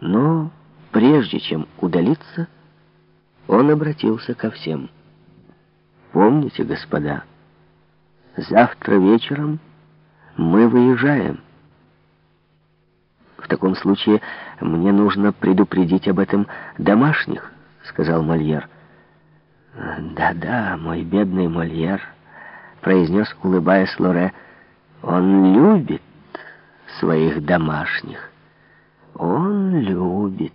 Но прежде чем удалиться, он обратился ко всем. «Помните, господа, завтра вечером мы выезжаем. В таком случае мне нужно предупредить об этом домашних», — сказал Мольер. «Да-да, мой бедный Мольер», — произнес, улыбаясь Лоре, — «он любит своих домашних». «Он любит,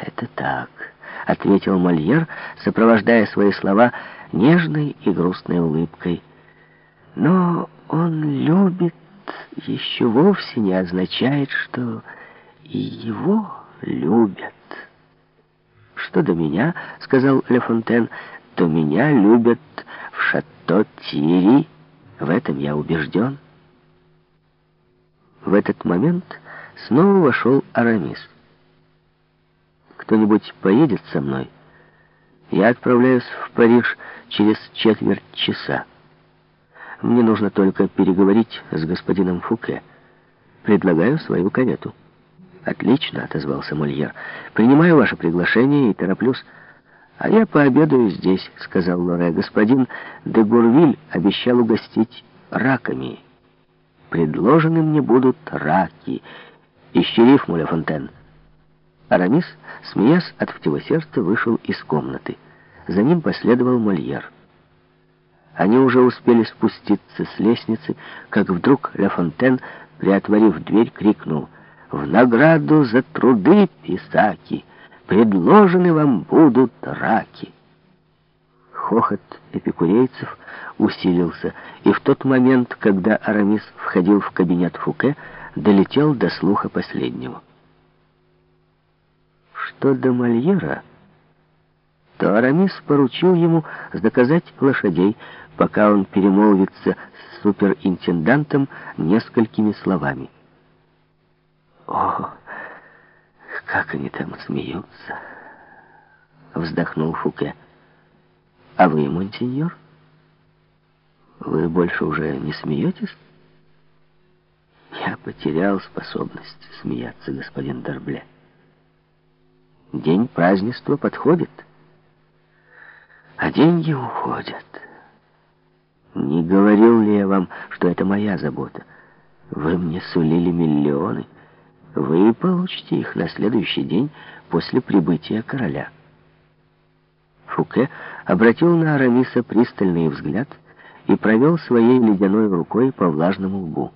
это так», — ответил Мольер, сопровождая свои слова нежной и грустной улыбкой. «Но он любит еще вовсе не означает, что и его любят». «Что до меня, — сказал Ле Фонтен, — то меня любят в шато Тири, в этом я убежден». В этот момент снова вошел Арамис. «Кто-нибудь поедет со мной? Я отправляюсь в Париж через четверть часа. Мне нужно только переговорить с господином Фуке. Предлагаю свою карету». «Отлично», — отозвался Мольер. «Принимаю ваше приглашение и тороплюсь». «А я пообедаю здесь», — сказал Лоре. «Господин де Гурвиль обещал угостить раками. Предложены мне будут раки». «Ищи рифму, Ля Фонтен». Арамис, смеясь от всего сердца, вышел из комнаты. За ним последовал Мольер. Они уже успели спуститься с лестницы, как вдруг Ля Фонтен, приотворив дверь, крикнул «В награду за труды, писаки, предложены вам будут раки». Хохот эпикурейцев усилился, и в тот момент, когда Арамис входил в кабинет Фуке, долетел до слуха последнего. Что до Мольера, то Арамис поручил ему заказать лошадей, пока он перемолвится с суперинтендантом несколькими словами. «О, как они там смеются!» — вздохнул Фуке. «А вы, монсеньор, вы больше уже не смеетесь?» Я потерял способность смеяться, господин Дорбле. День празднества подходит, а деньги уходят. Не говорил ли я вам, что это моя забота? Вы мне сулили миллионы. Вы получите их на следующий день после прибытия короля. Фуке обратил на Арамиса пристальный взгляд и провел своей ледяной рукой по влажному лбу.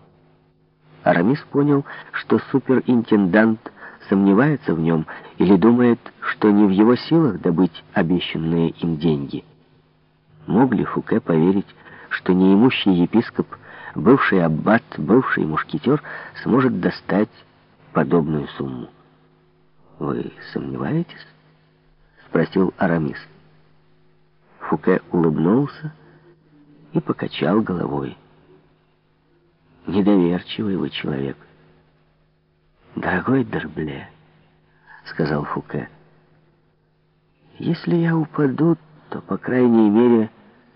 Арамис понял, что суперинтендант сомневается в нем или думает, что не в его силах добыть обещанные им деньги. Мог ли Фуке поверить, что неимущий епископ, бывший аббат, бывший мушкетер сможет достать подобную сумму? «Вы сомневаетесь?» — спросил Арамис. Фуке улыбнулся и покачал головой. Недоверчивый вы человек. Дорогой Дербле, сказал Фуке, если я упаду, то, по крайней мере,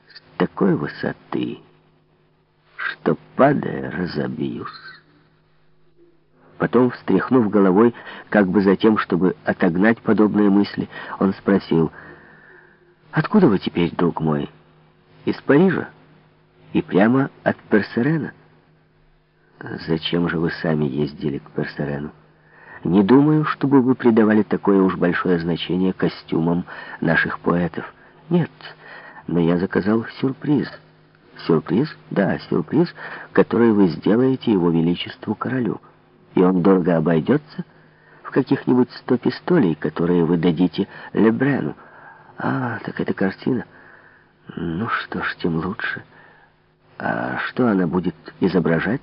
с такой высоты, что, падая, разобьюсь. Потом, встряхнув головой, как бы за тем, чтобы отогнать подобные мысли, он спросил, «Откуда вы теперь, друг мой? Из Парижа? И прямо от Персерена?» Зачем же вы сами ездили к Персерену? Не думаю, чтобы вы придавали такое уж большое значение костюмам наших поэтов. Нет, но я заказал сюрприз. Сюрприз? Да, сюрприз, который вы сделаете его величеству королю. И он дорого обойдется в каких-нибудь сто пистолей, которые вы дадите Лебрену. А, так это картина. Ну что ж, тем лучше. А что она будет изображать?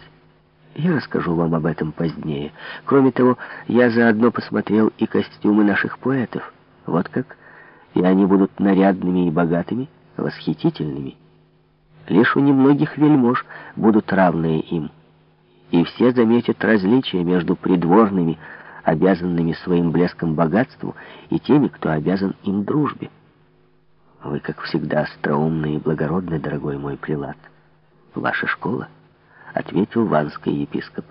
Я расскажу вам об этом позднее. Кроме того, я заодно посмотрел и костюмы наших поэтов. Вот как. И они будут нарядными и богатыми, восхитительными. Лишь у немногих вельмож будут равные им. И все заметят различия между придворными, обязанными своим блеском богатству, и теми, кто обязан им дружбе. Вы, как всегда, остроумный и благородный, дорогой мой прилад. Ваша школа —— ответил ванский епископ.